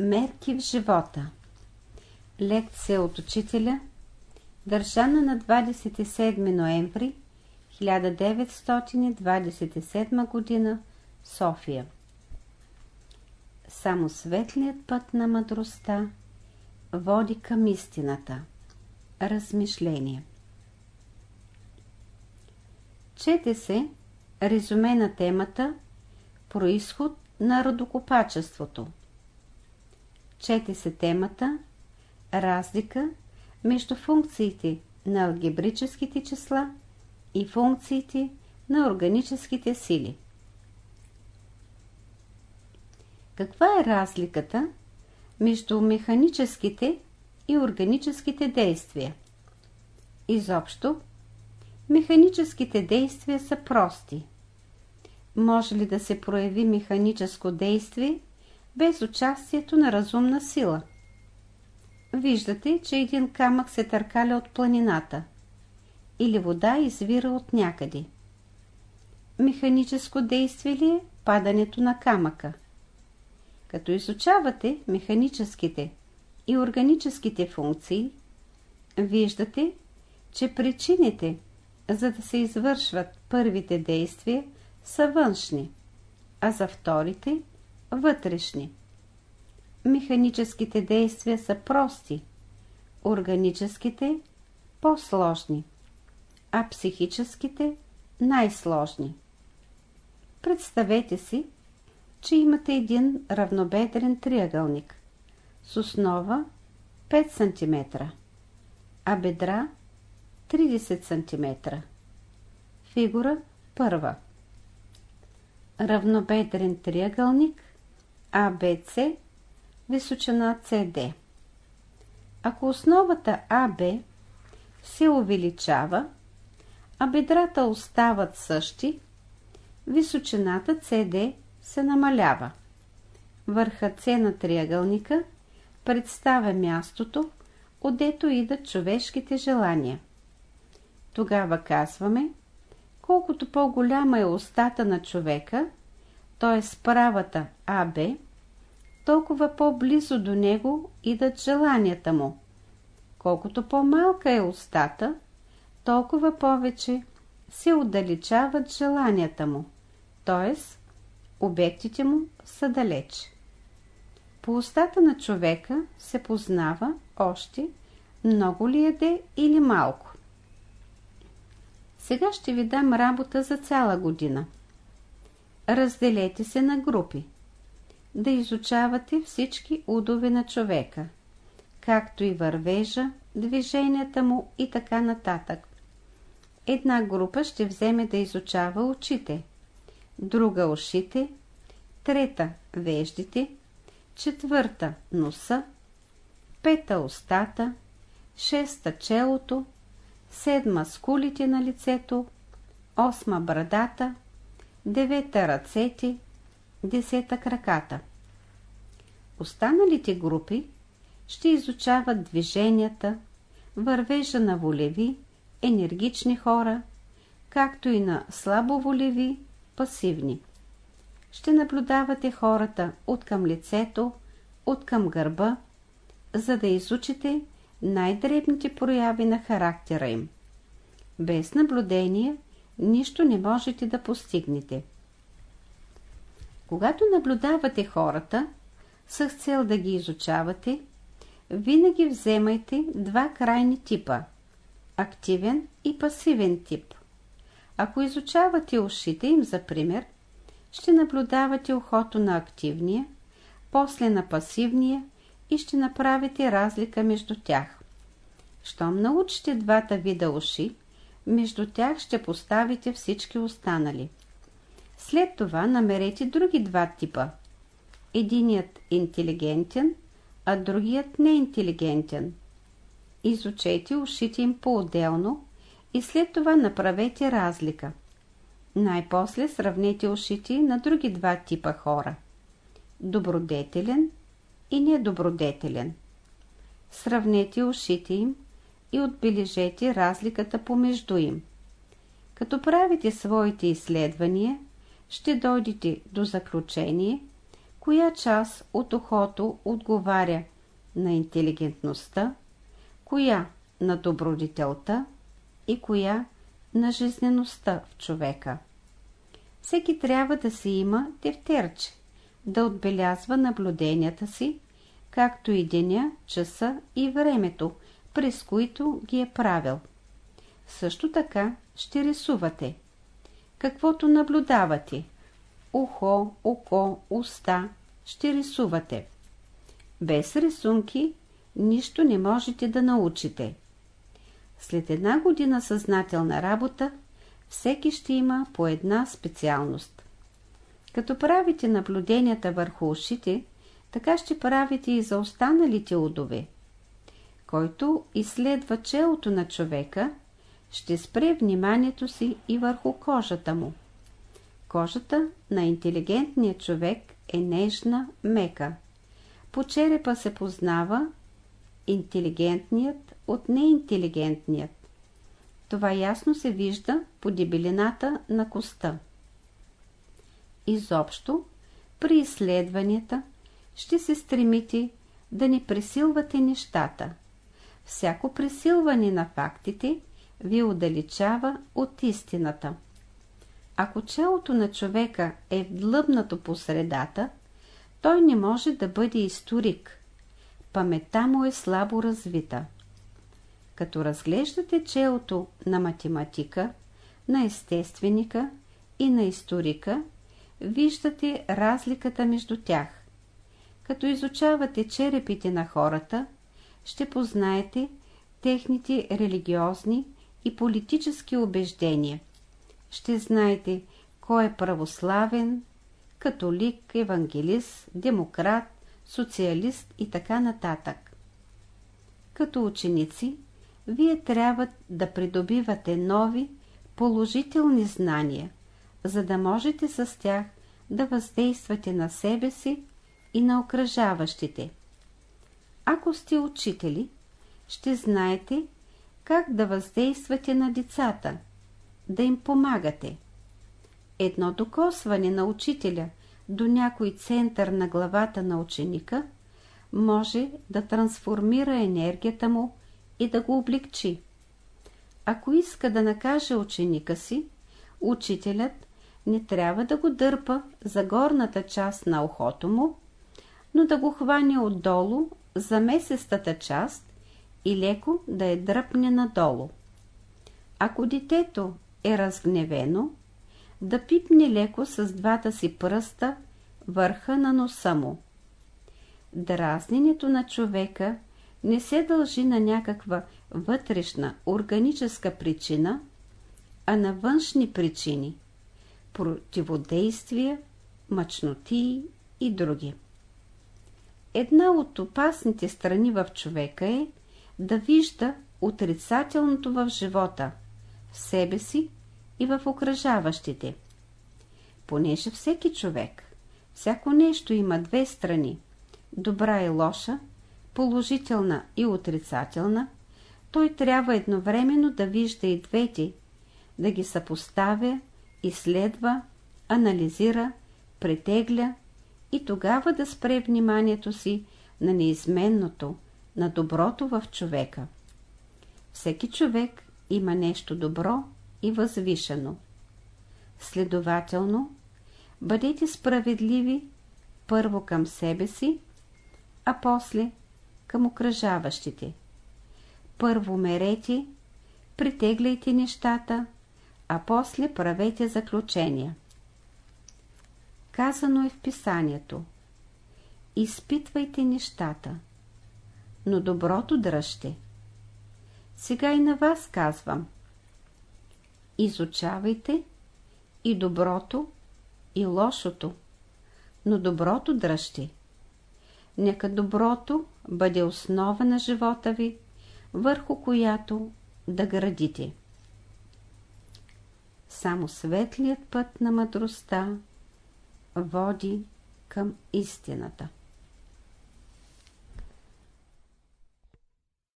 Мерки в живота Лекция от учителя Държана на 27 ноември 1927 г. София Само светлият път на мъдростта води към истината. Размишление Чете се резюме на темата Происход на родокопачеството. Чете се темата Разлика между функциите на алгебрическите числа и функциите на органическите сили. Каква е разликата между механическите и органическите действия? Изобщо, механическите действия са прости. Може ли да се прояви механическо действие без участието на разумна сила? Виждате, че един камък се търкаля от планината или вода извира от някъде. Механическо действие ли е падането на камъка? Като изучавате механическите и органическите функции, виждате, че причините, за да се извършват първите действия, са външни, а за вторите – вътрешни. Механическите действия са прости, органическите – по-сложни, а психическите – най-сложни. Представете си, че имате един равнобедрен триъгълник с основа 5 см, а бедра 30 см. Фигура първа. Равнобедрен триъгълник ABC височина CD. Ако основата АБ се увеличава, а бедрата остават същи, височината CD се намалява. Върхът С на триъгълника представя мястото, отдето идат човешките желания. Тогава казваме, колкото по-голяма е устата на човека, т.е. правата АБ, толкова по-близо до него идат желанията му. Колкото по-малка е устата, толкова повече се отдалечават желанията му, т.е. обектите му са далеч. По устата на човека се познава още много ли яде или малко. Сега ще ви дам работа за цяла година. Разделете се на групи да изучавате всички удове на човека, както и вървежа, движенията му и така нататък. Една група ще вземе да изучава очите, друга ушите, трета веждите, четвърта носа, пета устата, шеста челото, седма скулите на лицето, осма брадата, девета ръцете, десета краката. Останалите групи ще изучават движенията, вървежа на волеви, енергични хора, както и на слабоволеви, пасивни. Ще наблюдавате хората от към лицето, от към гърба, за да изучите най-дребните прояви на характера им. Без наблюдение нищо не можете да постигнете. Когато наблюдавате хората, с цел да ги изучавате, винаги вземайте два крайни типа – активен и пасивен тип. Ако изучавате ушите им, за пример, ще наблюдавате ухото на активния, после на пасивния и ще направите разлика между тях. Щом научите двата вида уши, между тях ще поставите всички останали – след това намерете други два типа. Единият интелигентен, а другият неинтелигентен. Изучете ушите им по-отделно и след това направете разлика. Най-после сравнете ушите на други два типа хора. Добродетелен и недобродетелен. Сравнете ушите им и отбележете разликата помежду им. Като правите своите изследвания, ще дойдете до заключение, коя част от ухото отговаря на интелигентността, коя на добродетелта и коя на жизнеността в човека. Всеки трябва да си има тефтерче, да отбелязва наблюденията си, както и деня, часа и времето, през които ги е правил. Също така ще рисувате. Каквото наблюдавате, ухо, око, уста, ще рисувате. Без рисунки нищо не можете да научите. След една година съзнателна работа, всеки ще има по една специалност. Като правите наблюденията върху ушите, така ще правите и за останалите удове. Който изследва челото на човека, ще спре вниманието си и върху кожата му. Кожата на интелигентния човек е нежна, мека. По черепа се познава интелигентният от неинтелигентният. Това ясно се вижда по дебелината на коста. Изобщо, при изследванията ще се стремите да не пресилвате нещата. Всяко пресилване на фактите ви отдалечава от истината. Ако челото на човека е вдлъбнато по средата, той не може да бъде историк. Паметта му е слабо развита. Като разглеждате челото на математика, на естественика и на историка, виждате разликата между тях. Като изучавате черепите на хората, ще познаете техните религиозни и политически убеждения. Ще знаете кой е православен, католик, евангелист, демократ, социалист и така нататък. Като ученици, вие трябва да придобивате нови, положителни знания, за да можете с тях да въздействате на себе си и на окръжаващите. Ако сте учители, ще знаете как да въздействате на децата, да им помагате. Едно докосване на учителя до някой център на главата на ученика може да трансформира енергията му и да го облегчи. Ако иска да накаже ученика си, учителят не трябва да го дърпа за горната част на ухото му, но да го хване отдолу за месестата част и леко да е дръпне надолу. Ако детето е разгневено, да пипне леко с двата си пръста върха на носа му. Дразненето на човека не се дължи на някаква вътрешна органическа причина, а на външни причини – противодействия, мъчноти и други. Една от опасните страни в човека е да вижда отрицателното в живота, в себе си и в окръжаващите. Понеже всеки човек, всяко нещо има две страни – добра и лоша, положителна и отрицателна, той трябва едновременно да вижда и двете, да ги съпоставя, изследва, анализира, претегля и тогава да спре вниманието си на неизменното, на доброто в човека. Всеки човек има нещо добро и възвишено. Следователно, бъдете справедливи първо към себе си, а после към окръжаващите. Първо мерете, притегляйте нещата, а после правете заключения. Казано е в писанието. Изпитвайте нещата, но доброто дръжте. Сега и на вас казвам. Изучавайте и доброто, и лошото, но доброто дръжте. Нека доброто бъде основа на живота ви, върху която да градите. Само светлият път на мъдростта води към истината.